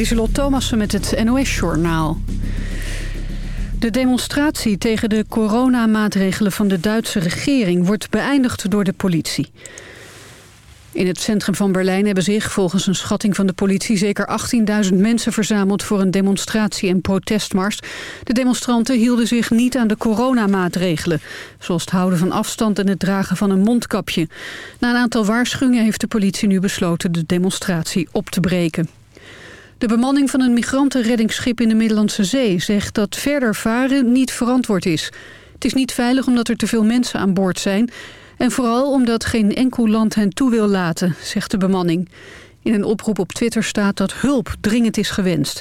Lieselot Thomassen met het NOS-journaal. De demonstratie tegen de coronamaatregelen van de Duitse regering... wordt beëindigd door de politie. In het centrum van Berlijn hebben zich volgens een schatting van de politie... zeker 18.000 mensen verzameld voor een demonstratie en protestmars. De demonstranten hielden zich niet aan de coronamaatregelen... zoals het houden van afstand en het dragen van een mondkapje. Na een aantal waarschuwingen heeft de politie nu besloten... de demonstratie op te breken. De bemanning van een migrantenreddingsschip in de Middellandse Zee... zegt dat verder varen niet verantwoord is. Het is niet veilig omdat er te veel mensen aan boord zijn... en vooral omdat geen enkel land hen toe wil laten, zegt de bemanning. In een oproep op Twitter staat dat hulp dringend is gewenst.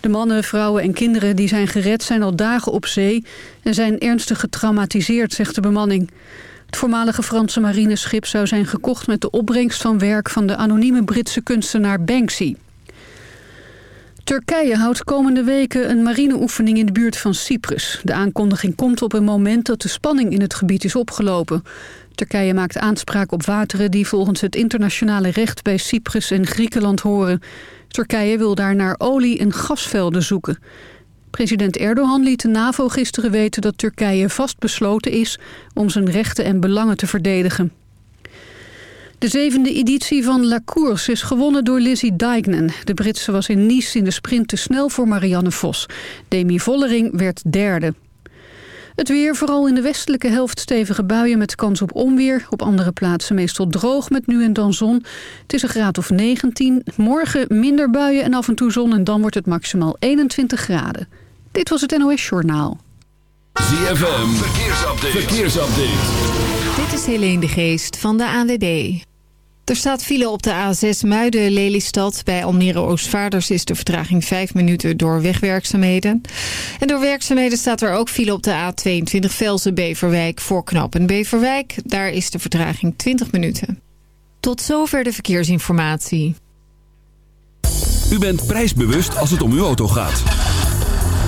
De mannen, vrouwen en kinderen die zijn gered zijn al dagen op zee... en zijn ernstig getraumatiseerd, zegt de bemanning. Het voormalige Franse marineschip zou zijn gekocht met de opbrengst van werk... van de anonieme Britse kunstenaar Banksy. Turkije houdt komende weken een marineoefening in de buurt van Cyprus. De aankondiging komt op een moment dat de spanning in het gebied is opgelopen. Turkije maakt aanspraak op wateren die volgens het internationale recht bij Cyprus en Griekenland horen. Turkije wil daar naar olie- en gasvelden zoeken. President Erdogan liet de NAVO gisteren weten dat Turkije vastbesloten is om zijn rechten en belangen te verdedigen. De zevende editie van La Course is gewonnen door Lizzie Deignan. De Britse was in Nice in de sprint te snel voor Marianne Vos. Demi Vollering werd derde. Het weer, vooral in de westelijke helft stevige buien met kans op onweer. Op andere plaatsen meestal droog met nu en dan zon. Het is een graad of 19. Morgen minder buien en af en toe zon en dan wordt het maximaal 21 graden. Dit was het NOS Journaal. ZFM, verkeersupdate. verkeersupdate. Dit is Helene de Geest van de ANWB. Er staat file op de A6 Muiden-Lelystad. Bij Almere Oostvaarders is de vertraging 5 minuten door wegwerkzaamheden. En door werkzaamheden staat er ook file op de A22 Velsen-Beverwijk voor knooppunt Beverwijk. Daar is de vertraging 20 minuten. Tot zover de verkeersinformatie. U bent prijsbewust als het om uw auto gaat.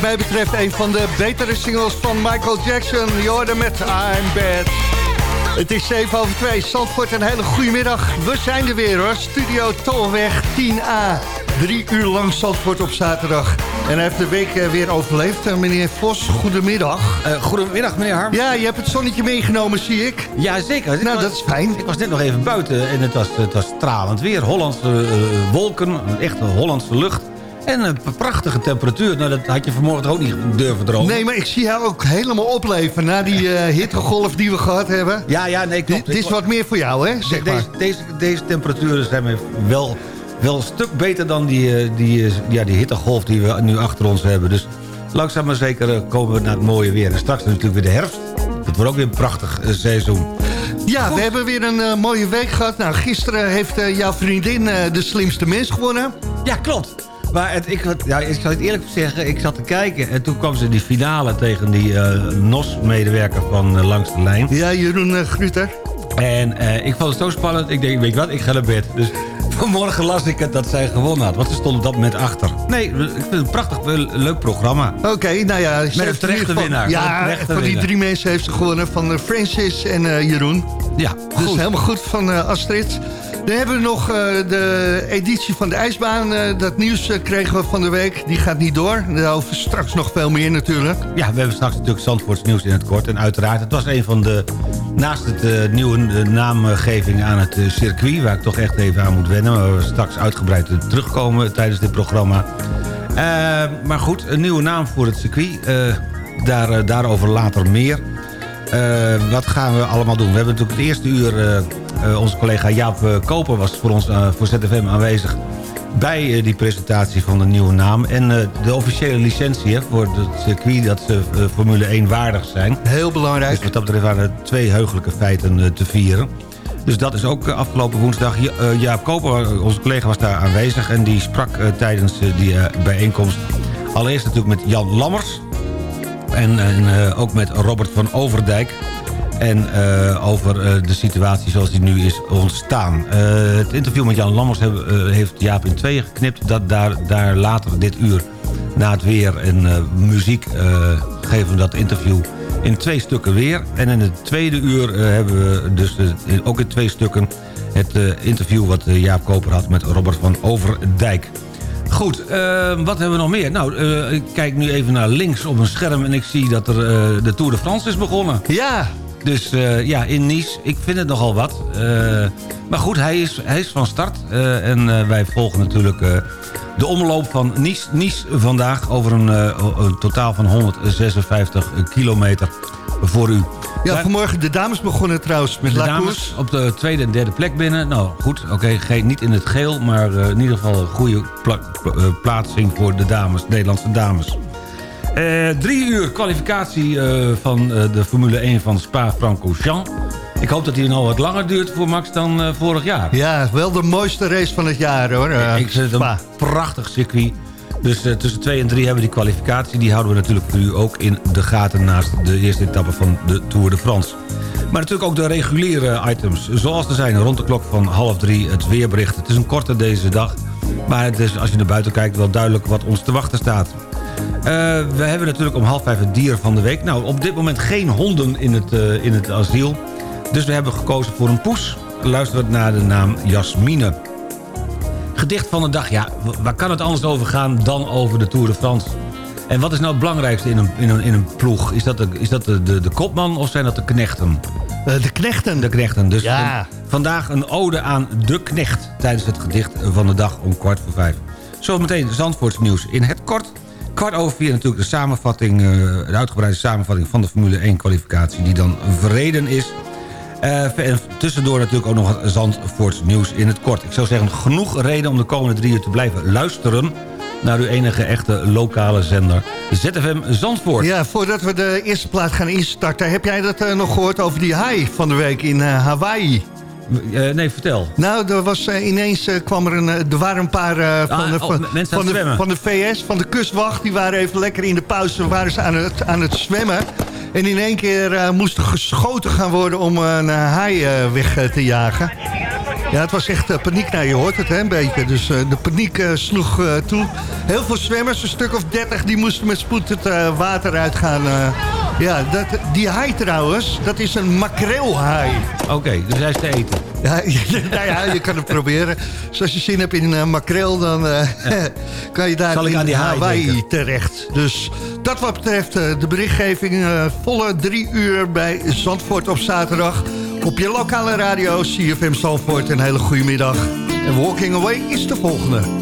Wat mij betreft een van de betere singles van Michael Jackson. Je hoorde met I'm Bad. Het is 7 over 2. Zandvoort, een hele goede middag. We zijn er weer hoor. Studio Tolweg 10A. Drie uur lang Zandvoort op zaterdag. En hij heeft de week eh, weer overleefd. Eh, meneer Vos, goedemiddag. Uh, goedemiddag, meneer Harm. Ja, je hebt het zonnetje meegenomen, zie ik. Ja, zeker. Nou, dat is fijn. Ik was net nog even buiten en het was, het was stralend weer. Hollandse uh, wolken, een echte Hollandse lucht. En een prachtige temperatuur. Nou, dat had je vanmorgen ook niet durven dromen. Nee, maar ik zie jou ook helemaal opleven na die uh, hittegolf die we gehad hebben. Ja, ja, nee, klopt. Dit is wat meer voor jou, hè? Zeg deze, deze, deze temperaturen zijn wel, wel een stuk beter dan die, die, ja, die hittegolf die we nu achter ons hebben. Dus langzaam maar zeker komen we naar het mooie weer. En straks natuurlijk weer de herfst. Dat wordt ook weer een prachtig seizoen. Ja, Goed. we hebben weer een uh, mooie week gehad. Nou, gisteren heeft uh, jouw vriendin de slimste mens gewonnen. Ja, klopt. Maar het, ik, ja, ik zal het eerlijk zeggen, ik zat te kijken... en toen kwam ze die finale tegen die uh, NOS-medewerker van uh, Langs de Lijn. Ja, Jeroen uh, Gruter. En ik vond het zo spannend, ik denk, weet je wat, ik ga naar bed. Dus vanmorgen las ik het dat zij gewonnen had. Want ze stond op dat moment achter. Nee, ik vind het een prachtig, leuk programma. Oké, okay, nou ja... Met een terechte winnaar. Ja, terechte van die drie mensen heeft ze gewonnen. Van Francis en Jeroen. Ja, Dus goed. helemaal goed van Astrid. Dan hebben we nog uh, de editie van de ijsbaan. Uh, dat nieuws uh, kregen we van de week. Die gaat niet door. Daarover straks nog veel meer natuurlijk. Ja, we hebben straks natuurlijk Zandvoorts nieuws in het kort. En uiteraard, het was een van de... Naast het nieuwe naamgeving aan het circuit... waar ik toch echt even aan moet wennen... waar we straks uitgebreid terugkomen tijdens dit programma. maar goed, een nieuwe naam voor het circuit. daar, daarover later meer. wat gaan we allemaal doen? We hebben natuurlijk het eerste uur... Uh, onze collega Jaap uh, Koper was voor ons uh, voor ZFM aanwezig... bij die presentatie van de nieuwe naam. En de officiële licentie hè, voor het circuit dat ze Formule 1 waardig zijn. Heel belangrijk. Dus wat dat betreft waren er twee heugelijke feiten te vieren. Dus dat is ook afgelopen woensdag. Jaap Koper, onze collega, was daar aanwezig... en die sprak tijdens die bijeenkomst allereerst natuurlijk met Jan Lammers... en, en ook met Robert van Overdijk... En uh, over uh, de situatie zoals die nu is ontstaan. Uh, het interview met Jan Lammers heb, heeft Jaap in tweeën geknipt. Dat daar, daar later dit uur, na het weer en muziek, geven we dat interview in twee stukken weer. En in het tweede uur hebben we dus ook in twee stukken... het interview wat Jaap Koper had met Robert van Overdijk. Goed, wat hebben we nog meer? Nou, ik kijk nu even naar links op een scherm... en ik zie dat er de Tour de France is begonnen. Ja, dus uh, ja, in Nice, ik vind het nogal wat. Uh, maar goed, hij is, hij is van start. Uh, en wij volgen natuurlijk de omloop van Nice, nice vandaag... over een, een, totaal van 156 kilometer voor u. Ja, vanmorgen de dames begonnen trouwens met de dames op de tweede en derde plek binnen. Nou goed, oké, okay, niet in het geel... maar in ieder geval een goede pla plaatsing voor de dames, Nederlandse dames. Uh, drie uur kwalificatie uh, van uh, de Formule 1 van Spa-Francorchamps. Ik hoop dat die nog wat langer duurt voor Max dan vorig jaar. Ja, wel de mooiste race van het jaar hoor. Ik vind het een prachtig circuit. Dus tussen 2 en 3 hebben we die kwalificatie. Die houden we natuurlijk voor u ook in de gaten... naast de eerste etappe van de Tour de France. Maar natuurlijk ook de reguliere items. Zoals er zijn rond de klok van half drie het weerbericht. Het is een korte deze dag. Maar het is, als je naar buiten kijkt wel duidelijk wat ons te wachten staat. Uh, we hebben natuurlijk om half vijf het dier van de week. Nou, op dit moment geen honden in het, uh, in het asiel. Dus we hebben gekozen voor een poes. Luisteren we naar de naam Jasmine. Gedicht van de dag. Ja, waar kan het anders over gaan dan over de Tour de France? En wat is nou het belangrijkste in een, in een, in een ploeg? Is dat, de, is dat de, de, de kopman of zijn dat de knechten? Uh, de knechten. De knechten. Dus ja. vandaag een ode aan de knecht... tijdens het gedicht van de dag om kwart voor vijf. Zometeen Zandvoorts nieuws in het kort... Kwart over vier natuurlijk de samenvatting, uh, de uitgebreide samenvatting van de Formule 1 kwalificatie die dan verreden is. Uh, en tussendoor natuurlijk ook nog het Zandvoorts nieuws in het kort. Ik zou zeggen, genoeg reden om de komende drie uur te blijven luisteren naar uw enige echte lokale zender, ZFM Zandvoort. Ja, voordat we de eerste plaat gaan instarten... heb jij dat uh, nog gehoord over die haai van de week in Hawaii? Uh, nee, vertel. Nou, er was uh, ineens uh, kwam er een. Er waren een paar van, ah, de, van, oh, van, de, van de VS, van de kustwacht. Die waren even lekker in de pauze waren ze aan het, aan het zwemmen. En in één keer moest er geschoten gaan worden om een haai weg te jagen. Ja, het was echt eh, paniek. Nou, je hoort het hè, een beetje. Dus eh, de paniek eh, sloeg toe. Heel veel zwemmers, een stuk of dertig, die moesten met spoed het water uitgaan. Ja, dat, die haai trouwens, dat is een makreelhaai. Oké, dus hij is te eten. Ja, nou ja, je kan het proberen. Zoals je zin hebt in makreel, dan kan je daar Zal in die Hawaii terecht. Dus dat wat betreft de berichtgeving, volle drie uur bij Zandvoort op zaterdag... Op je lokale radio, CFM Zandvoort, een hele goede middag. En Walking Away is de volgende.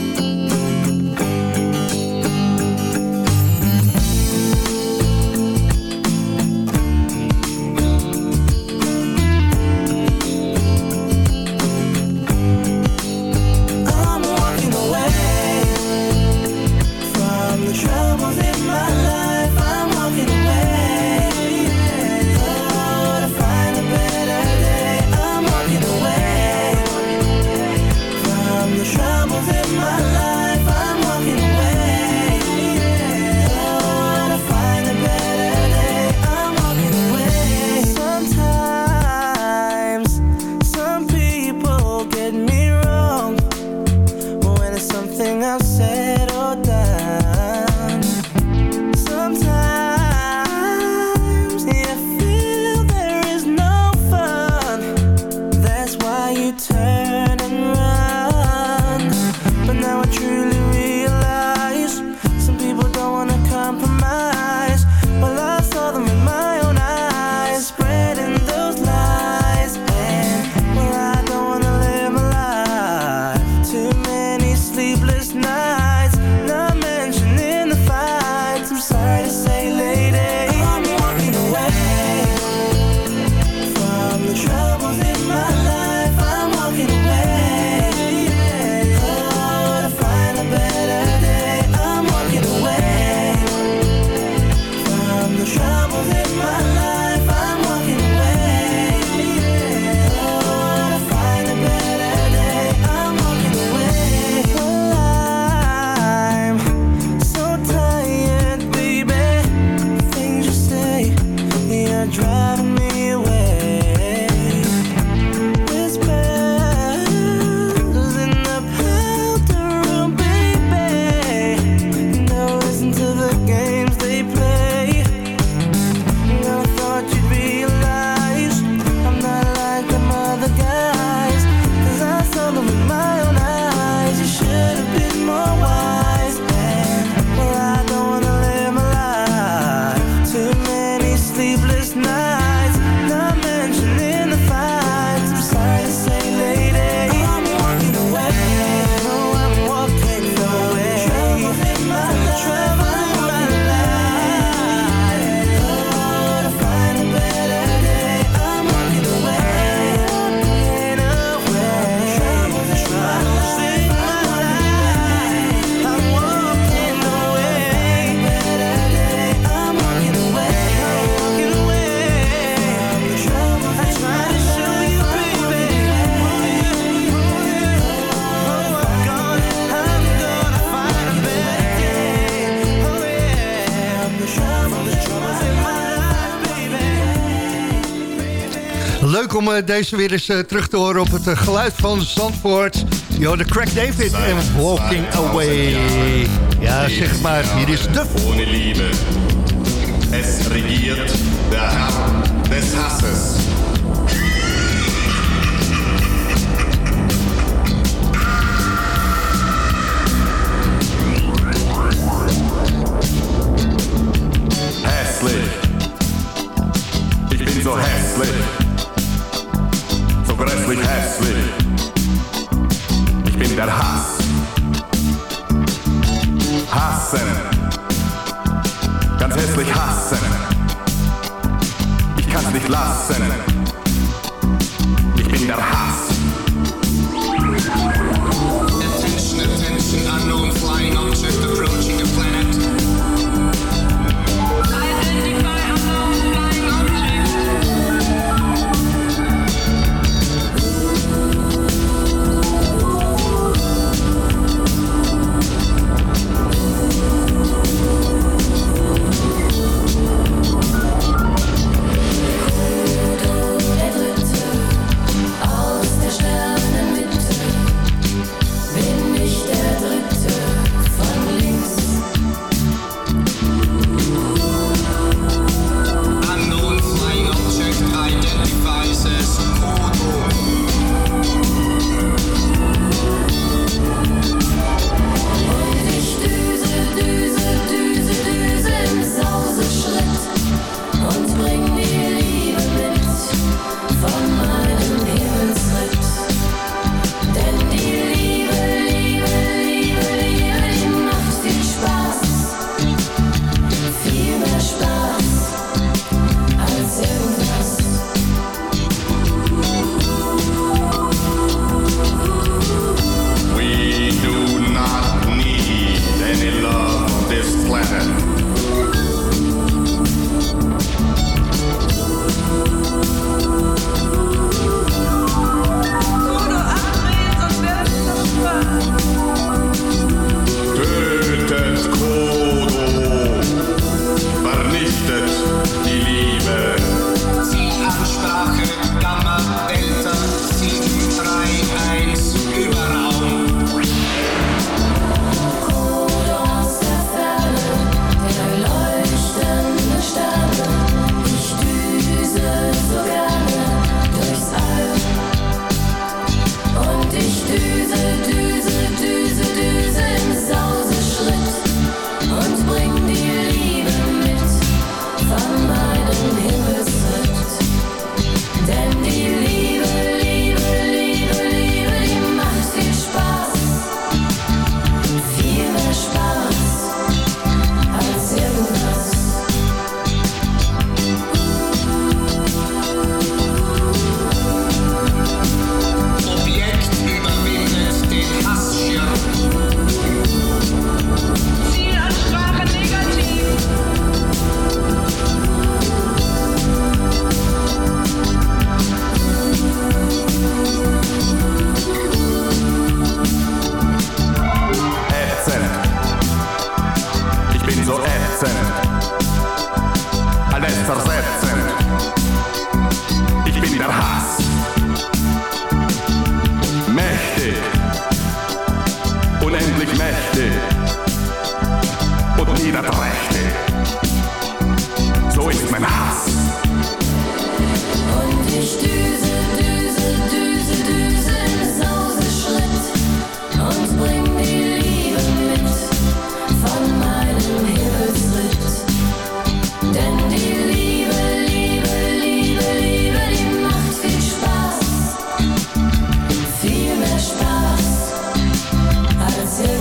Eh, deze weer eens eh, terug te horen op het eh, geluid van Zandvoort. Yo, de Crack David en Walking Away. Ja, zeg maar, hier is de... Ohne Liebe. Es regiert de Herr des Hasses. Hässlich. Ich bin so hässlich bin hässlich. Ich bin der Hass. Hassen. Ganz hässlich hassen. Ich kann's nicht lassen.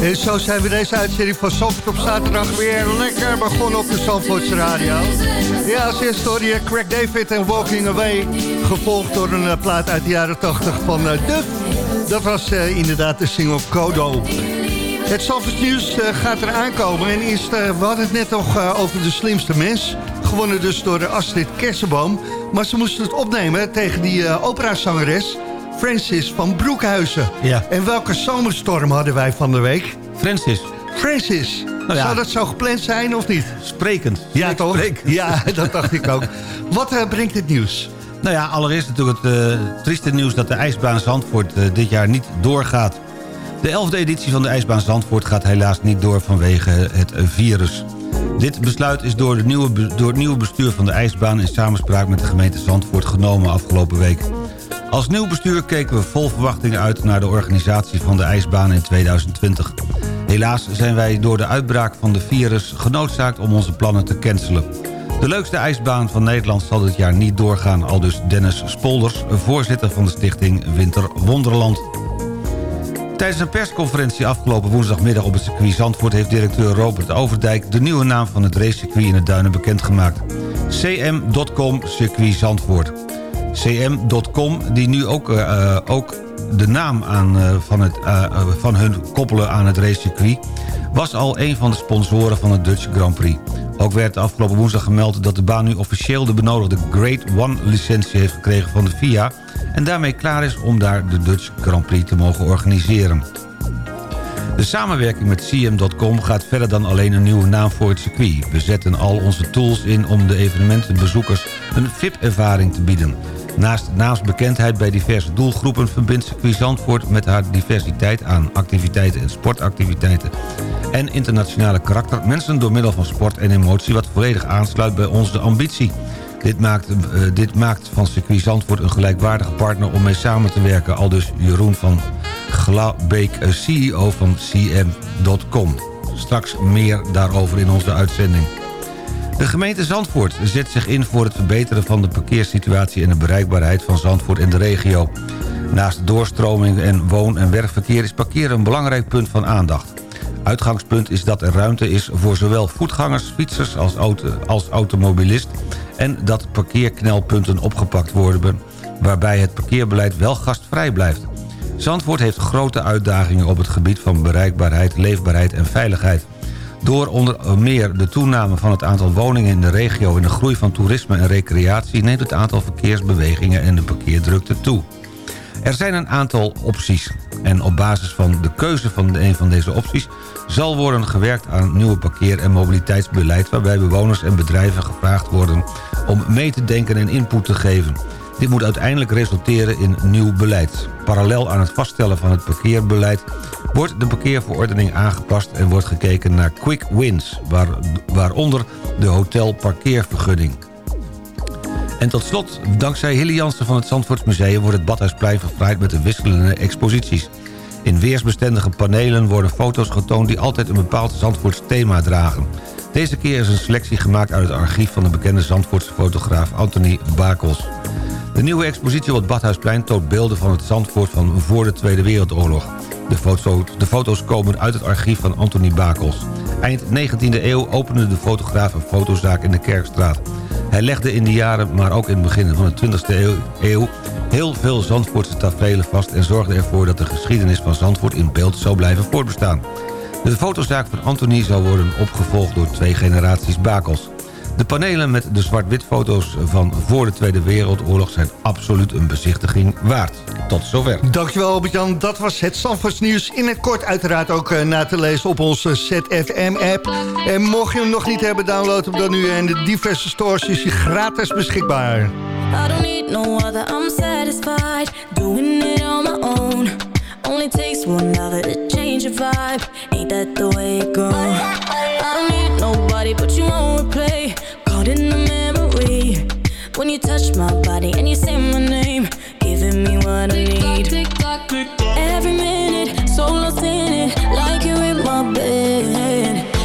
En zo zijn we deze uitzending van Zandvoort op zaterdag weer lekker begonnen op de Zandvoortse Radio. Ja, als eerste je Craig David en Walking Away. Gevolgd door een eh, plaat uit de jaren 80 van eh, Duff. Dat was eh, inderdaad de single Kodo. Het Zandvoorts nieuws gaat er aankomen. En eerst, we hadden het net nog over de slimste mens. Gewonnen dus door Astrid Kersenboom. Maar ze moesten het opnemen tegen die eh, operazangeres... Francis van Broekhuizen. Ja. En welke zomerstorm hadden wij van de week? Francis, Francis. Nou ja. Zou dat zo gepland zijn of niet? sprekend. Ja, toch? Sprekend. Ja, dat dacht ik ook. Wat eh, brengt het nieuws? Nou ja, allereerst natuurlijk het eh, trieste nieuws dat de ijsbaan Zandvoort eh, dit jaar niet doorgaat. De 11e editie van de ijsbaan Zandvoort gaat helaas niet door vanwege het virus. Dit besluit is door, de nieuwe, door het nieuwe bestuur van de ijsbaan... in samenspraak met de gemeente Zandvoort genomen afgelopen week. Als nieuw bestuur keken we vol verwachting uit... naar de organisatie van de ijsbaan in 2020. Helaas zijn wij door de uitbraak van de virus genoodzaakt om onze plannen te cancelen. De leukste ijsbaan van Nederland zal dit jaar niet doorgaan... al dus Dennis Spolders, voorzitter van de stichting Winter Wonderland. Tijdens een persconferentie afgelopen woensdagmiddag op het circuit Zandvoort... heeft directeur Robert Overdijk de nieuwe naam van het racecircuit in het Duinen bekendgemaakt. cm.com circuit Zandvoort. cm.com, die nu ook, eh, eh, ook de naam aan, eh, van, het, van hun koppelen aan het racecircuit... was al een van de sponsoren van het Dutch Grand Prix. Ook werd afgelopen woensdag gemeld dat de baan nu officieel de benodigde Grade 1 licentie heeft gekregen van de FIA... en daarmee klaar is om daar de Dutch Grand Prix te mogen organiseren. De samenwerking met CM.com gaat verder dan alleen een nieuwe naam voor het circuit. We zetten al onze tools in om de evenementenbezoekers een VIP-ervaring te bieden. Naast naamsbekendheid bij diverse doelgroepen verbindt circuit Zandvoort met haar diversiteit aan activiteiten en sportactiviteiten en internationale karakter mensen door middel van sport en emotie wat volledig aansluit bij onze ambitie. Dit maakt, eh, dit maakt van circuit Zandvoort een gelijkwaardige partner om mee samen te werken. Al dus Jeroen van Glabeek, eh, CEO van CM.com. Straks meer daarover in onze uitzending. De gemeente Zandvoort zet zich in voor het verbeteren van de parkeersituatie... en de bereikbaarheid van Zandvoort en de regio. Naast doorstroming en woon- en werkverkeer is parkeren een belangrijk punt van aandacht. Uitgangspunt is dat er ruimte is voor zowel voetgangers, fietsers als, als automobilist... en dat parkeerknelpunten opgepakt worden... waarbij het parkeerbeleid wel gastvrij blijft. Zandvoort heeft grote uitdagingen op het gebied van bereikbaarheid, leefbaarheid en veiligheid. Door onder meer de toename van het aantal woningen in de regio... en de groei van toerisme en recreatie... neemt het aantal verkeersbewegingen en de parkeerdrukte toe. Er zijn een aantal opties. En op basis van de keuze van een van deze opties... zal worden gewerkt aan nieuwe parkeer- en mobiliteitsbeleid... waarbij bewoners en bedrijven gevraagd worden om mee te denken en input te geven. Dit moet uiteindelijk resulteren in nieuw beleid. Parallel aan het vaststellen van het parkeerbeleid... wordt de parkeerverordening aangepast en wordt gekeken naar quick wins... Waar, waaronder de hotelparkeervergunning. En tot slot, dankzij Hilly Jansen van het Zandvoortsmuseum... wordt het Badhuisplein verfraaid met de wisselende exposities. In weersbestendige panelen worden foto's getoond... die altijd een bepaald Zandvoorts thema dragen. Deze keer is een selectie gemaakt uit het archief... van de bekende Zandvoortse fotograaf Anthony Bakels. De nieuwe expositie op het Badhuisplein toont beelden van het Zandvoort... van voor de Tweede Wereldoorlog. De, de foto's komen uit het archief van Anthony Bakels. Eind 19e eeuw opende de fotograaf een fotozaak in de Kerkstraat. Hij legde in de jaren, maar ook in het begin van de 20e eeuw, heel veel Zandvoortse tafereelen vast... en zorgde ervoor dat de geschiedenis van Zandvoort in beeld zou blijven voortbestaan. De fotozaak van Anthony zou worden opgevolgd door twee generaties Bakels. De panelen met de zwart-wit foto's van voor de Tweede Wereldoorlog... zijn absoluut een bezichtiging waard. Tot zover. Dankjewel Albert-Jan, dat was het Zandvoorts nieuws. In het kort uiteraard ook eh, na te lezen op onze ZFM-app. En mocht je hem nog niet hebben, download hem dan nu. En de diverse stores is hij gratis beschikbaar. I don't need no other, I'm satisfied Doing it on my own Only takes one other to change your vibe Ain't that the way it goes? I don't need nobody but you won't replay Caught in the memory. When you touch my body and you say my name Giving me what I need. Every minute, so lost in it Like you're in my bed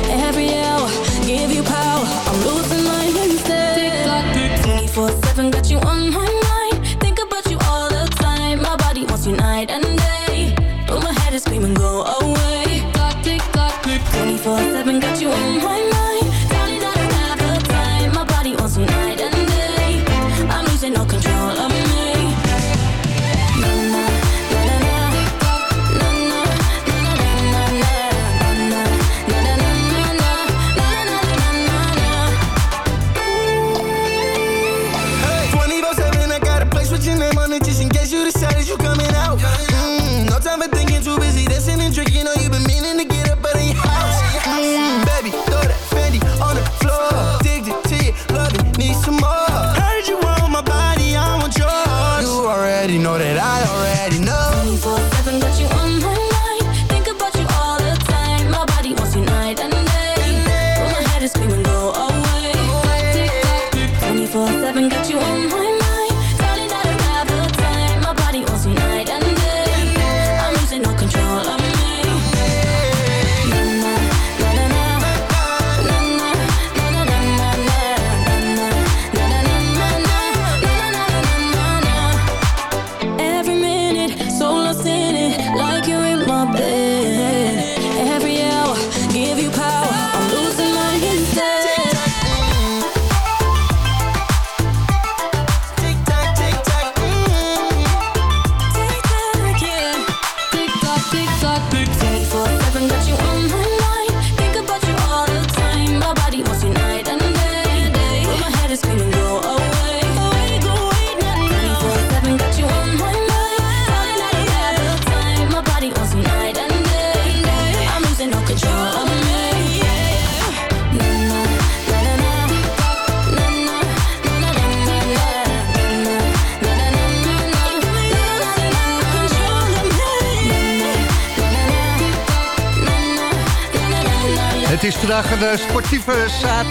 baby,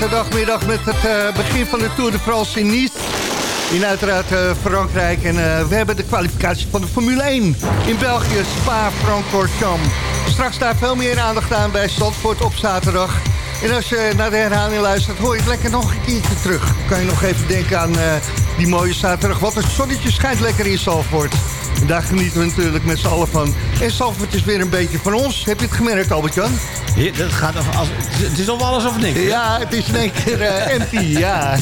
zaterdagmiddag met het eh, begin van de Tour de France in Nice. In uiteraard eh, Frankrijk. En eh, we hebben de kwalificatie van de Formule 1 in België, Spa-Francorchamps. Straks daar veel meer aandacht aan bij Zandvoort op zaterdag. En als je naar de herhaling luistert, hoor je het lekker nog een keertje terug. Dan kan je nog even denken aan die mooie zaterdag. Want het zonnetje schijnt lekker in Zandvoort. En daar genieten we natuurlijk met z'n allen van. En Zandvoort is weer een beetje van ons. Heb je het gemerkt, Albert-Jan? Ja, dat gaat over als, het is of alles of niks. hè? Ja, het is in één keer eh, empty, ja.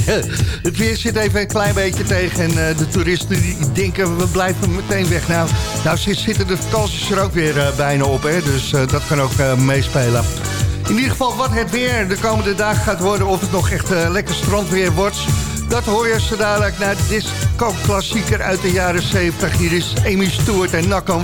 Het weer zit even een klein beetje tegen. En eh, de toeristen die denken, we blijven meteen weg. Nou, nou zit- zitten de vakanties er ook weer eh, bijna op, hè. Dus dat kan ook meespelen. In ieder geval wat het weer de komende dagen gaat worden... of het nog echt lekker strandweer wordt... dat hoor je zo dadelijk naar de disco-klassieker uit de jaren 70. Hier is Amy Stewart en Knock on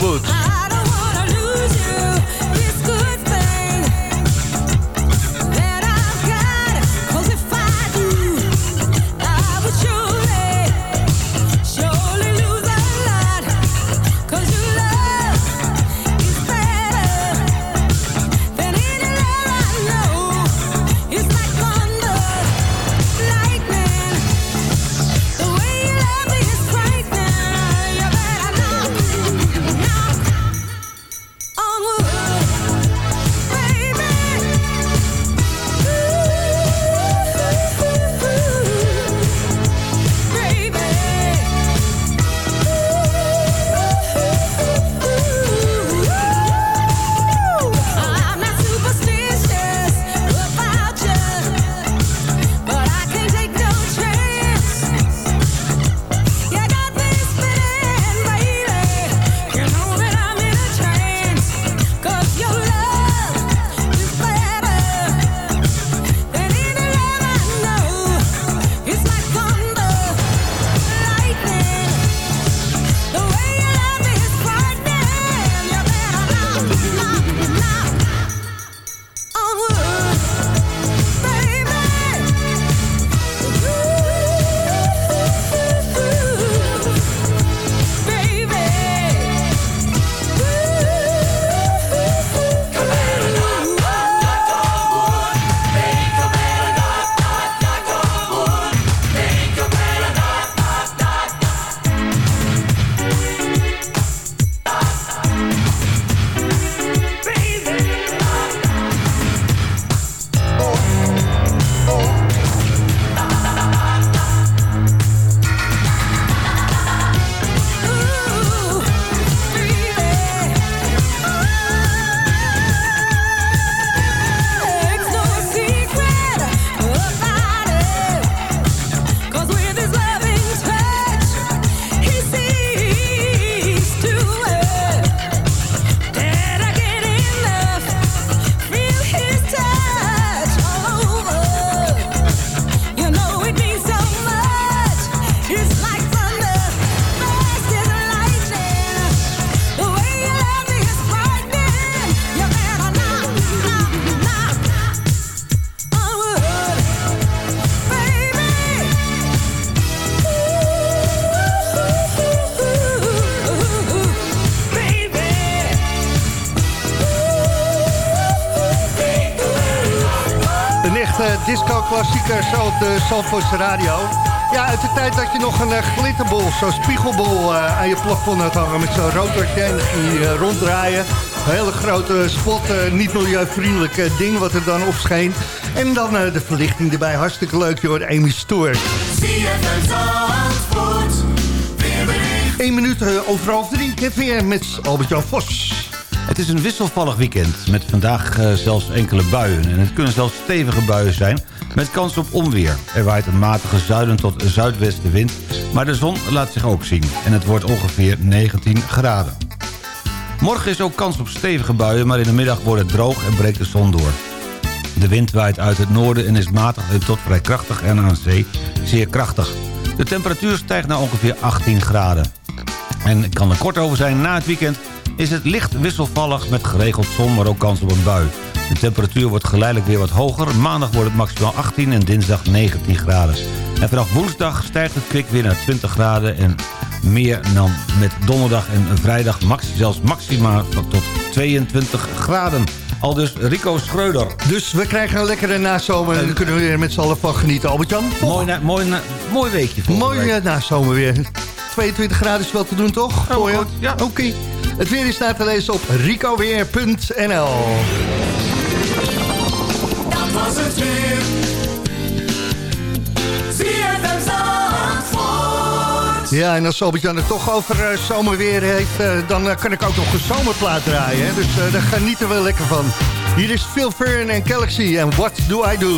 disco-klassieker zo op de Zandvoortse radio. Ja, uit de tijd dat je nog een eh, glitterbol, zo'n spiegelbol eh, aan je plafond had hangen... met zo'n rotortje en die eh, ronddraaien. Een hele grote spot, eh, niet milieuvriendelijk eh, ding wat er dan opscheen. En dan eh, de verlichting erbij, hartstikke leuk, hoort Amy Stewart. Weerbericht. 1 minuut eh, over half drie, het weer met Albert-Jan Vos. Het is een wisselvallig weekend, met vandaag eh, zelfs enkele buien. En het kunnen zelfs stevige buien zijn, met kans op onweer. Er waait een matige zuiden tot zuidwestenwind, maar de zon laat zich ook zien. En het wordt ongeveer 19 graden. Morgen is ook kans op stevige buien, maar in de middag wordt het droog en breekt de zon door. De wind waait uit het noorden en is matig tot vrij krachtig en aan zee zeer krachtig. De temperatuur stijgt naar ongeveer 18 graden. En kan er kort over zijn, na het weekend is het licht wisselvallig met geregeld zon, maar ook kans op een bui. De temperatuur wordt geleidelijk weer wat hoger. Maandag wordt het maximaal 18 en dinsdag 19 graden. En vanaf woensdag stijgt het kwik weer naar 20 graden en meer dan met donderdag en vrijdag maxi, zelfs maxima van tot 22 graden. Al dus Rico Schreuder. Dus we krijgen een lekkere nazomer en daar kunnen we weer met z'n allen van genieten. Albert-Jan? Mooi, na- mooi, na- mooi weekje Mooi week. nazomer weer. 22 graden is wel te doen, toch? Goed, ja. Oké. Het weer is daar te lezen op ricoweer.nl. Dat was het weer. Ja, en als Albert-Jan het toch over eh, zomerweer heeft... eh, dan eh, kan ik ook nog een zomerplaat draaien. Hè? Dus daar genieten we lekker van. Hier is Phil Fern en Galaxy en What Do I do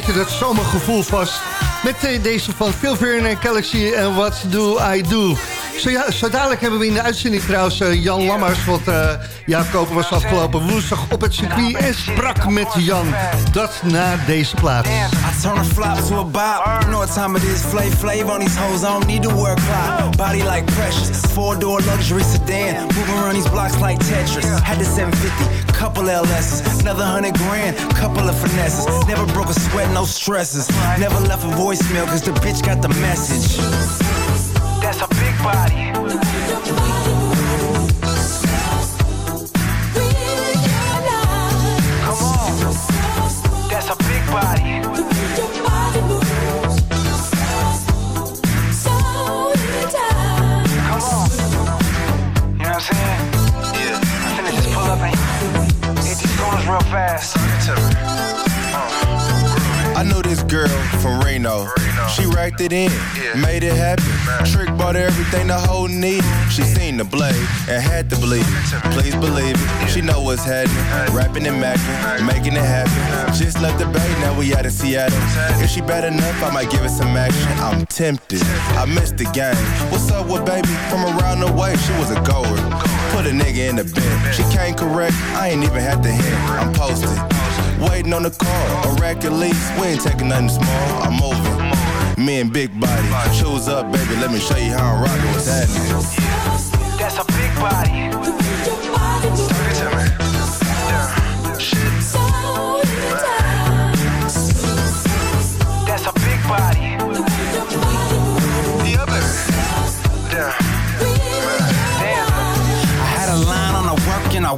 beetje dat zomergevoel vast. Met eh, deze van Phil Fern en Galaxy en What Do I Do. Zo, ja, zo dadelijk hebben we in de uitzending trouwens eh, Jan Lammers. Want eh Jaap Koper was afgelopen woensdag op het circuit en sprak met Jan. Dat na deze plaats. I turn a flop to a bop. You know what time it is. Flay flav on these hoes. I don't need to work clock. Body like precious. Four door luxury sedan. Moving around these blocks like Tetris. Had the 750. Couple LS's. Another hundred grand. Couple of finesses. Never broke a sweat, no stresses. Never left a voicemail cause the bitch got the message. She racked it in, made it happen. Trick bought everything the whole need. She seen the blade and had to believe it. Please believe it. She know what's happening. Rapping and macking, making it happen. Just left the bay, now we out in Seattle. If she bad enough, I might give it some action. I'm tempted. I missed the game. What's up with baby from around the way? She was a goer. Put a nigga in the bed. She came correct. I ain't even had to hit. I'm posted. Waiting on the call, a rack at least. We ain't taking nothing small. I'm moving. Me and Big Body. Choose up, baby. Let me show you how I'm rocking with that. That's a big body.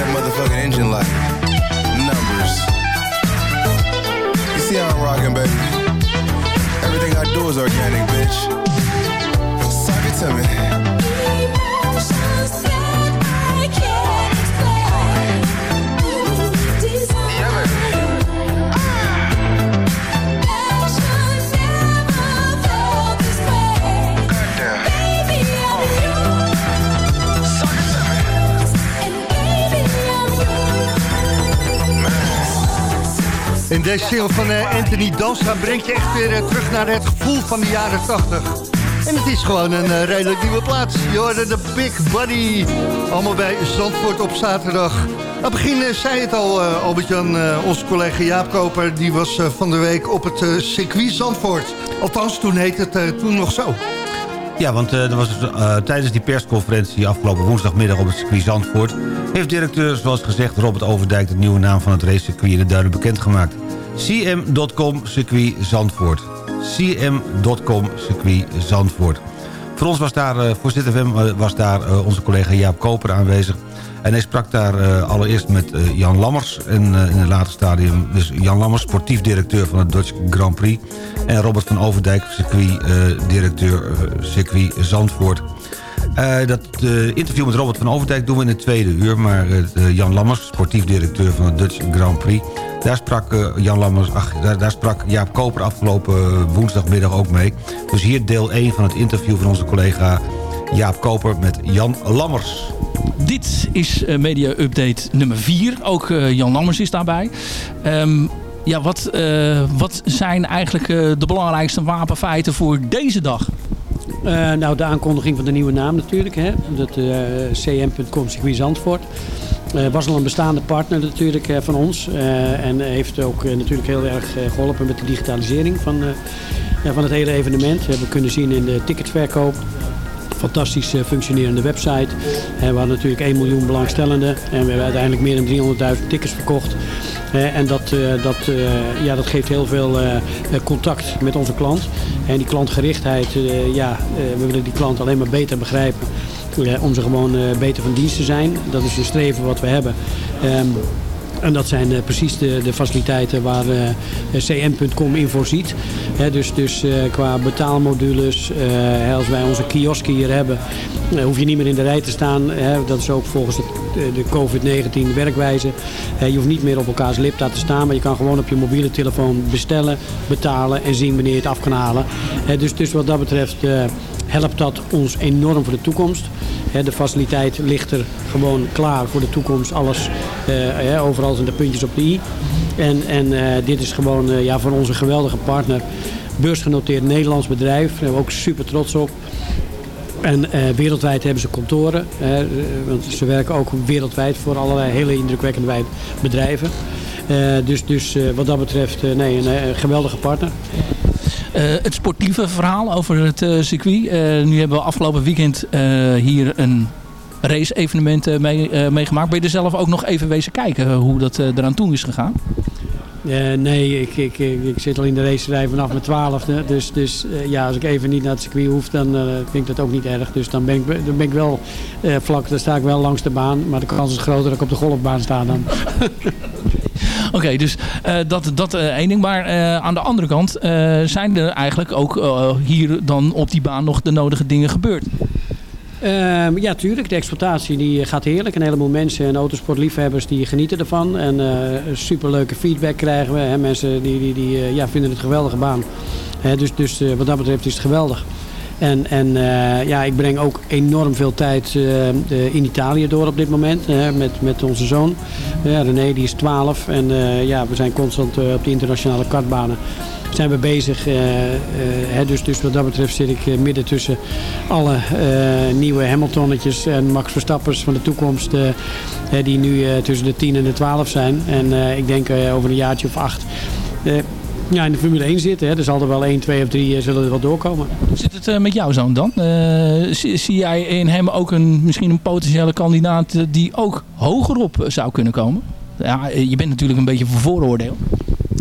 that motherfucking engine light. Numbers. You see how I'm rocking, baby? Everything I do is organic, bitch. Suck it to me. Deze single van eh, Anthony Dansa brengt je echt weer eh, terug naar het gevoel van de jaren 80. En het is gewoon een eh, redelijk nieuwe plaats. Je hoorde de Big Buddy. Allemaal bij Zandvoort op zaterdag. Aan het begin zei het al, Albert-Jan, onze collega Jaap Koper... die was van de week op het circuit Zandvoort. Althans, toen heet het toen nog zo. Ja, want er was dus, tijdens die persconferentie afgelopen woensdagmiddag op het circuit Zandvoort... heeft directeur, zoals gezegd, Robert Overdijk de nieuwe naam van het racecircuit in de duinen bekendgemaakt. cm.com circuit Zandvoort. cm.com circuit Zandvoort. Voor ons was daar, eh, voor ZFM eh, was daar eh, onze collega Jaap Koper aanwezig. En hij sprak daar allereerst met Jan Lammers. En in het later stadium dus Jan Lammers, sportief directeur van het Dutch Grand Prix. En Robert van Overdijk, circuit-directeur circuit Zandvoort. Eh, dat eh, interview met Robert van Overdijk doen we in het tweede uur. Maar eh, Jan Lammers, sportief directeur van het Dutch Grand Prix... daar sprak, Jan Lammers, ach, daar, daar sprak Jaap Koper afgelopen woensdagmiddag ook mee. Dus hier deel 1 van het interview van onze collega Jaap Koper met Jan Lammers. dit is Media Update nummer 4. Ook Jan Lammers is daarbij. Ehm, ja, wat, wat zijn eigenlijk de belangrijkste wapenfeiten voor deze dag? Eh, nou, de aankondiging van de nieuwe naam natuurlijk. Hè? Dat eh, cm.com circuit Zandvoort. Eh, was al een bestaande partner natuurlijk van ons. en heeft ook natuurlijk heel erg eh, geholpen met de digitalisering van, van het hele evenement. We hebben kunnen zien in de ticketverkoop. Fantastisch functionerende website. We hadden natuurlijk 1 miljoen belangstellenden. En we hebben uiteindelijk meer dan 300.000 tickets verkocht. En dat, eh, dat, eh, ja, dat geeft heel veel eh, contact met onze klant. En die klantgerichtheid, ja, we willen die klant alleen maar beter begrijpen. om ze gewoon beter van dienst te zijn. Dat is een streven wat we hebben. En dat zijn eh, precies de, de faciliteiten waar eh, cm.com in voorziet. Dus dus eh, qua betaalmodules, als wij onze kiosk hier hebben, hoef je niet meer in de rij te staan. Dat is ook volgens de, de COVID-19 werkwijze. Je hoeft niet meer op elkaars lip te staan, maar je kan gewoon op je mobiele telefoon bestellen, betalen en zien wanneer je het af kan halen. Dus, dus wat dat betreft helpt dat ons enorm voor de toekomst. De faciliteit ligt er gewoon klaar voor de toekomst. Alles, eh, overal zijn de puntjes op de i. En, en eh, dit is gewoon eh, ja, voor onze geweldige partner. Beursgenoteerd Nederlands bedrijf. Daar zijn we ook super trots op. En wereldwijd hebben ze kantoren. want ze werken ook wereldwijd voor allerlei hele indrukwekkende bedrijven. Eh, dus dus wat dat betreft, nee, een geweldige partner. Eh, het sportieve verhaal over het eh, circuit. Eh, nu hebben we afgelopen weekend hier een race-evenement mee, meegemaakt. Ben je er zelf ook nog even wezen kijken hoe dat eraan toe is gegaan? Nee, ik, ik, ik, ik zit al in de racerij vanaf mijn twaalfde. Dus, dus ja, als ik even niet naar het circuit hoef, dan vind ik dat ook niet erg. Dus dan ben ik, dan ben ik wel vlak, dan sta ik wel langs de baan. Maar de kans is groter dat ik op de golfbaan sta dan. Oké, dus eh, dat, dat eh, één ding. Maar eh, aan de andere kant zijn er eigenlijk ook hier dan op die baan nog de nodige dingen gebeurd. Ehm, ja, tuurlijk. De exploitatie die gaat heerlijk. Een heleboel mensen en autosportliefhebbers die genieten ervan. En eh superleuke feedback krijgen we. Hè. Mensen die, die, die ja, vinden het een geweldige baan. Dus dus wat dat betreft is het geweldig. En, en eh, ja, ik breng ook enorm veel tijd eh, in Italië door op dit moment. met, met onze zoon. Ja, René die is 12. En eh, ja, we zijn constant op de internationale kartbanen zijn we bezig. hè, dus, dus wat dat betreft zit ik midden tussen alle nieuwe Hamiltonnetjes en Max Verstappers van de toekomst. die nu tussen de 10 en de 12 zijn. En ik denk over een jaartje of acht ja, in de Formule 1 zitten. Hè. Er zal er wel 1, 2 of 3 zullen er wel doorkomen. Hoe zit het eh, met jouw zoon dan? Eh, zie, zie jij in hem ook een, misschien een potentiële kandidaat eh, die ook hoger op eh, zou kunnen komen? Ja, eh, je bent natuurlijk een beetje voor vooroordeel.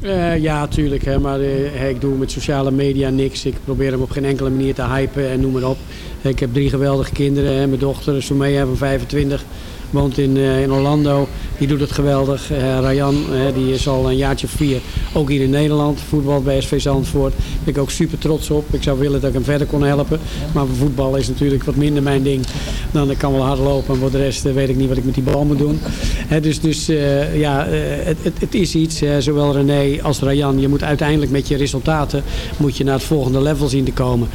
Eh, ja, tuurlijk. Hè, maar eh, ik doe met sociale media niks. Ik probeer hem op geen enkele manier te hypen en noem maar op. Ik heb drie geweldige kinderen. Hè. Mijn dochter Soumea van 25 woont in, eh, in Orlando. Die doet het geweldig. Eh, Rayan, hè, die is al een jaartje vier ook hier in Nederland. Voetbal bij SV Zandvoort. Daar ben ik ook super trots op. Ik zou willen dat ik hem verder kon helpen. Maar voetbal is natuurlijk wat minder mijn ding. Dan ik kan wel hard lopen. En voor de rest eh, weet ik niet wat ik met die bal moet doen. Dus dus eh, ja, eh, het, het, het is iets. zowel René als Rayan. Je moet uiteindelijk met je resultaten moet je naar het volgende level zien te komen.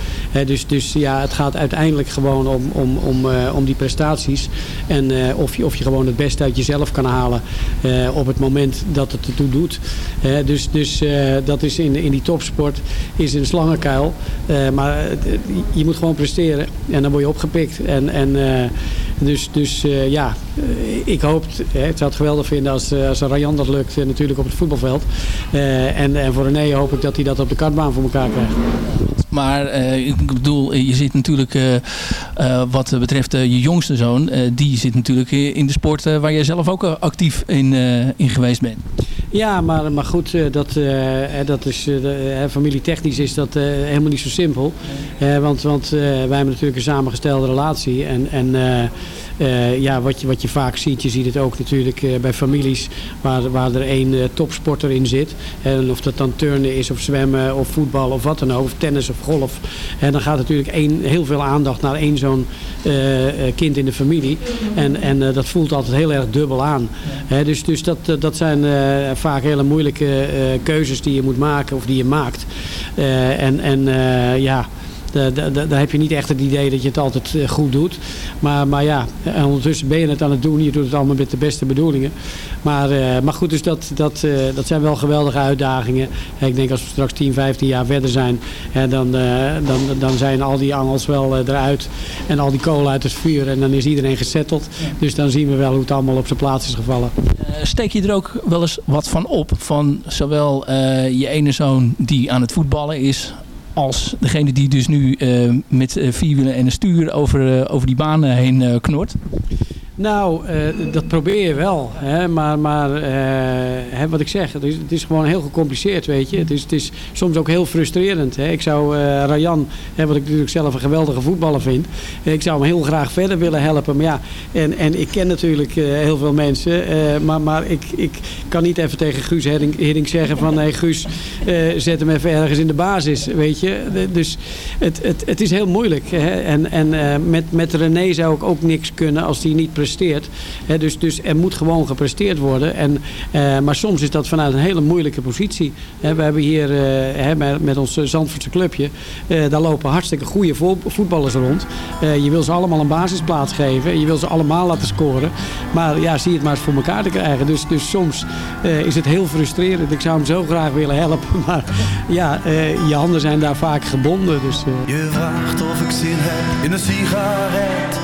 Dus, dus ja, het gaat uiteindelijk gewoon om, om, om, eh, om die prestaties. En eh, of, je, of je gewoon het beste uit jezelf kan halen eh, op het moment dat het ertoe doet. Hè, dus dus eh, dat is in, in die topsport is een slangenkuil. Eh, maar eh, je moet gewoon presteren en dan word je opgepikt. En, en, eh, dus dus eh, ja, eh, ik hoop, het zou het geweldig vinden als, eh, als Rayan dat lukt eh, natuurlijk op het voetbalveld. Eh, en, en voor René hoop ik dat hij dat op de kartbaan voor elkaar krijgt. Maar eh, ik bedoel, eh, je zit natuurlijk, eh, wat betreft je jongste zoon, die zit natuurlijk in de sport waar jij zelf ook actief in, in geweest bent. Ja, maar, maar goed, dat, dat is, familietechnisch is dat helemaal niet zo simpel. Want want wij hebben natuurlijk een samengestelde relatie. En, en eh, ja, wat, je, wat je vaak ziet, je ziet het ook natuurlijk eh, bij families waar, waar er één eh, topsporter in zit. En of dat dan turnen is of zwemmen of voetbal of wat dan ook, of tennis of golf. En dan gaat natuurlijk één, heel veel aandacht naar één zo'n kind in de familie. En, en dat voelt altijd heel erg dubbel aan. Dus dus dat, dat zijn vaak hele moeilijke keuzes die je moet maken of die je maakt. En en ja, daar heb je niet echt het idee dat je het altijd eh, goed doet. Maar, maar ja, en ondertussen ben je het aan het doen. Je doet het allemaal met de beste bedoelingen. Maar, eh, maar goed, dus dat, dat, eh, dat zijn wel geweldige uitdagingen. Eh, Ik denk als we straks 10, 15 jaar verder zijn, hè, dan, eh, dan, dan zijn al die angels wel eh, eruit. En al die kolen uit het vuur. En dan is iedereen gesetteld. Dus dan zien we wel hoe het allemaal op zijn plaats is gevallen. Eh, steek je er ook wel eens wat van op? Van zowel eh, je ene zoon die aan het voetballen is... als degene die dus nu eh, met eh, vier wielen en een stuur over, eh, over die banen heen knort? Nou, eh, dat probeer je wel. Hè? Maar, maar eh, wat ik zeg, het is, het is gewoon heel gecompliceerd, weet je. Het is, het is soms ook heel frustrerend. Hè? Ik zou eh Rayan, hè, wat ik natuurlijk zelf een geweldige voetballer vind... ik zou hem heel graag verder willen helpen. Maar ja, en, en ik ken natuurlijk heel veel mensen. maar maar ik, ik kan niet even tegen Guus Hiddink zeggen van... Hey, Guus, zet hem even ergens in de basis, weet je. Dus het, het, het is heel moeilijk. Hè? En, en met, met René zou ik ook niks kunnen als hij niet presteert. Hè? Dus, dus er moet gewoon gepresteerd worden. En, eh, maar soms is dat vanuit een hele moeilijke positie. We hebben hier eh, met, ons Zandvoortse clubje... eh, daar lopen hartstikke goede vo- voetballers rond. Je wil ze allemaal een basisplaats geven. Je wil ze allemaal laten scoren. Maar ja, zie het maar eens voor elkaar te krijgen. Dus, dus soms is het heel frustrerend. Ik zou hem zo graag willen helpen. Maar ja, je handen zijn daar vaak gebonden. Dus, Je vraagt of ik zin heb in een sigaret.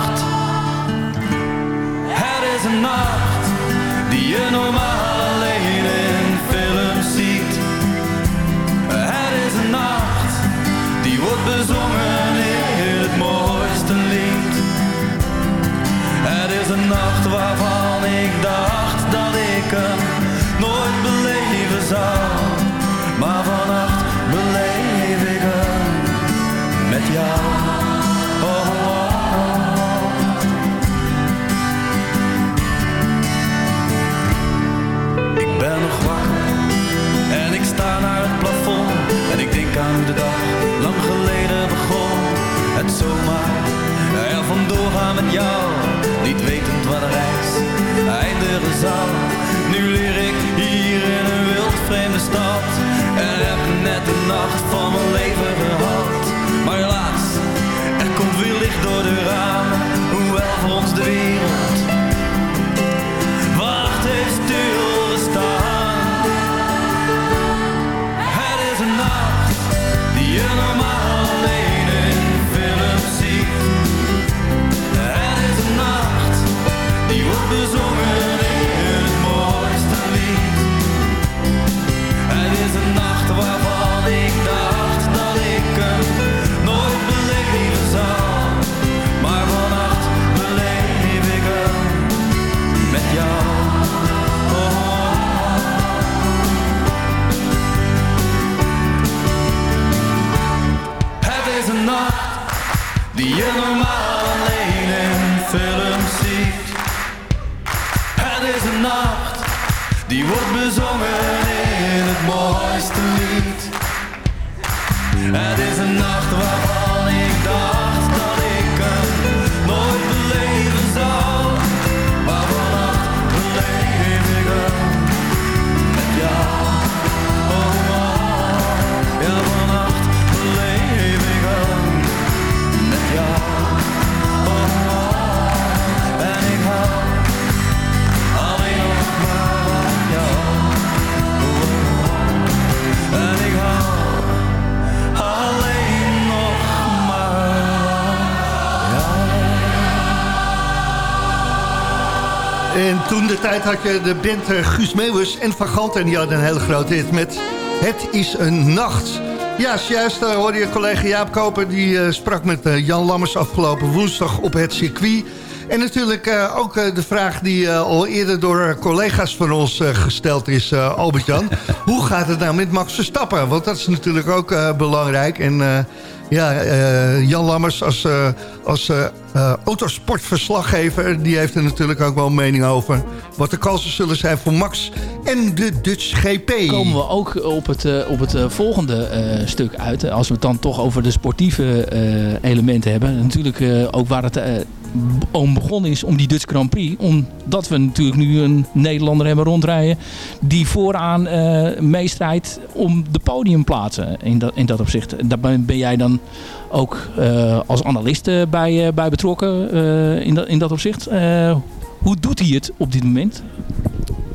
Nacht die je normaal de tijd had je de band eh, Guus Meeuwis en Van Gant... en die hadden een hele grote hit met Het is een nacht. Ja, juist uh, hoorde je collega Jaap Koper... die eh, sprak met eh, Jan Lammers afgelopen woensdag op het circuit. En natuurlijk ook de vraag die al eerder door collega's van ons gesteld is, Albert-Jan. Hoe gaat het nou met Max Verstappen? Want dat is natuurlijk ook belangrijk. En Ja, eh, Jan Lammers als, eh, als eh, autosportverslaggever... die heeft er natuurlijk ook wel mening over... wat de kansen zullen zijn voor Max en de Dutch GP. komen we ook op het, op het volgende stuk uit. Als we het dan toch over de sportieve elementen hebben. Natuurlijk ook waar het eh, b- om begonnen is om die Dutch Grand Prix. Omdat we natuurlijk nu een Nederlander hebben rondrijden. Die vooraan eh meestrijdt om de podiumplaatsen in dat, in dat opzicht. Daar ben jij dan ook eh, als analist eh, bij, bij betrokken in, dat, in dat opzicht. Hoe doet hij het op dit moment?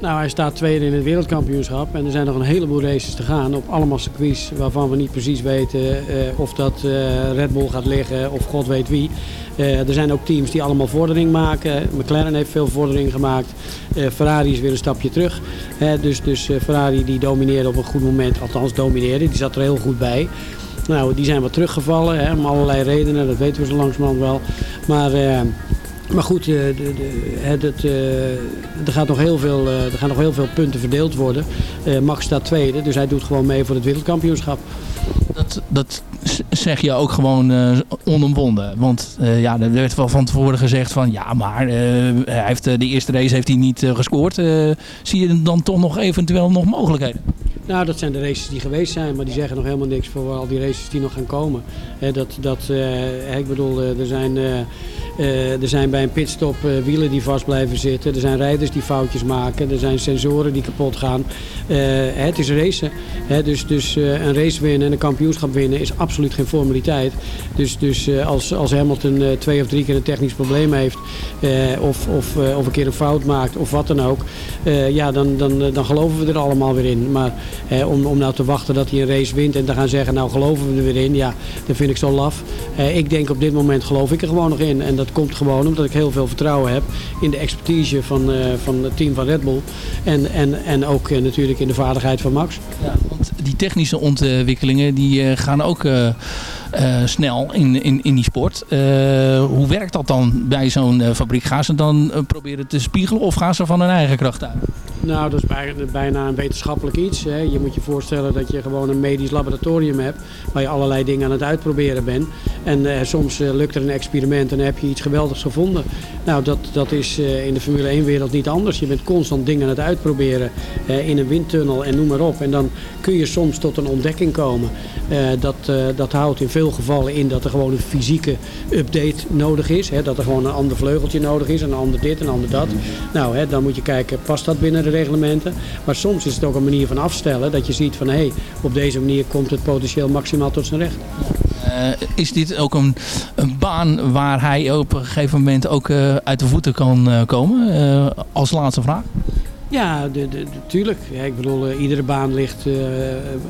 Nou, hij staat tweede in het wereldkampioenschap. En er zijn nog een heleboel races te gaan op allemaal circuits waarvan we niet precies weten eh, of dat eh, Red Bull gaat liggen of god weet wie. Eh, er zijn ook teams die allemaal vordering maken. McLaren heeft veel vordering gemaakt. Ferrari is weer een stapje terug. Dus dus Ferrari die domineerde op een goed moment, althans domineerde, die zat er heel goed bij. Nou, die zijn wat teruggevallen, hè, om allerlei redenen, dat weten we zo langzamerhand wel. Maar... maar goed, eh, de, de, eh, er, gaat nog heel veel, eh, er gaan nog heel veel punten verdeeld worden. Max staat tweede, dus hij doet gewoon mee voor het wereldkampioenschap. Dat, dat zeg je ook gewoon eh onomwonden. Want ja, er werd wel van tevoren gezegd van... ja, maar hij heeft, de eerste race heeft hij niet gescoord. Zie je dan toch nog eventueel nog mogelijkheden? Nou, dat zijn de races die geweest zijn, maar die zeggen nog helemaal niks voor al die races die nog gaan komen. Dat, dat, ik bedoel, er zijn, eh, er zijn bij een pitstop eh, wielen die vast blijven zitten. Er zijn rijders die foutjes maken. Er zijn sensoren die kapot gaan. Eh, het is racen. Hè, dus dus een race winnen en een kampioenschap winnen is absoluut geen formaliteit. Dus, dus als, als Hamilton twee of drie keer een technisch probleem heeft, of, of, of een keer een fout maakt, of wat dan ook, ja, dan, dan, dan geloven we er allemaal weer in. Maar om, om nou te wachten dat hij een race wint en te gaan zeggen, nou geloven we er weer in, ja, dat vind ik zo laf. Ik denk op dit moment geloof ik er gewoon nog in. En dat komt gewoon omdat ik heel veel vertrouwen heb in de expertise van, eh, van het team van Red Bull. En, en, en ook eh, natuurlijk in de vaardigheid van Max. Die technische ontwikkelingen die eh, gaan ook snel in, in, in die sport. Hoe werkt dat dan bij zo'n fabriek? Gaan ze dan proberen te spiegelen of gaan ze van hun eigen kracht uit? Nou, dat is bij- bijna een wetenschappelijk iets. Hè. Je moet je voorstellen dat je gewoon een medisch laboratorium hebt waar je allerlei dingen aan het uitproberen bent. En eh, soms eh, lukt er een experiment en heb je iets geweldigs gevonden. Nou, dat, dat is eh, in de Formule 1-wereld niet anders. Je bent constant dingen aan het uitproberen in een windtunnel en noem maar op. En dan kun je soms tot een ontdekking komen. Dat, dat houdt in veel gevallen in dat er gewoon een fysieke update nodig is. Hè. Dat er gewoon een ander vleugeltje nodig is, een ander dit, een ander dat. Nou, hè, dan moet je kijken, past dat binnen de reglementen? Maar soms is het ook een manier van afstellen. Dat je ziet van, hé, hey, op deze manier komt het potentieel maximaal tot zijn recht. Eh, is dit ook een, een baan waar hij op een gegeven moment ook eh, uit de voeten kan eh, komen? Als laatste vraag. Ja, de, de, de- tuurlijk. Ja, ik bedoel, eh, iedere baan ligt eh,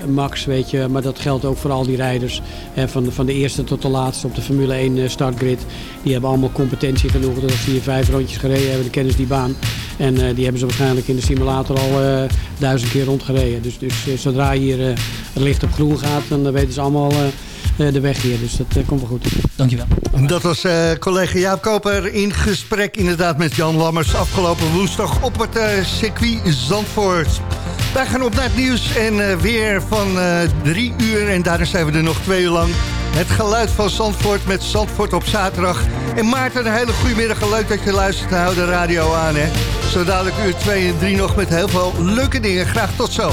max, weet je. Maar dat geldt ook voor al die rijders. Hè, van, van de eerste tot de laatste op de Formule 1 eh, startgrid. Die hebben allemaal competentie genoeg. Dat die hier vijf rondjes gereden hebben, kennen ze die baan. En die hebben ze waarschijnlijk in de simulator al duizend keer rondgereden. Dus, dus zodra hier het licht op groen gaat, dan weten ze allemaal de weg hier. Dus dat eh, komt wel goed. Dankjewel. Dat was eh, collega Jaap Koper in gesprek inderdaad met Jan Lammers... afgelopen woensdag op het eh, circuit Zandvoort. Wij gaan op naar het nieuws en eh, weer van eh, drie uur... en daarna zijn we er nog twee uur lang. Het geluid van Zandvoort met Zandvoort op zaterdag. En Maarten, een hele goede middag. Leuk dat je luistert en hou de radio aan. Hè. Zo dadelijk uur 2 en 3 nog met heel veel leuke dingen. Graag tot zo.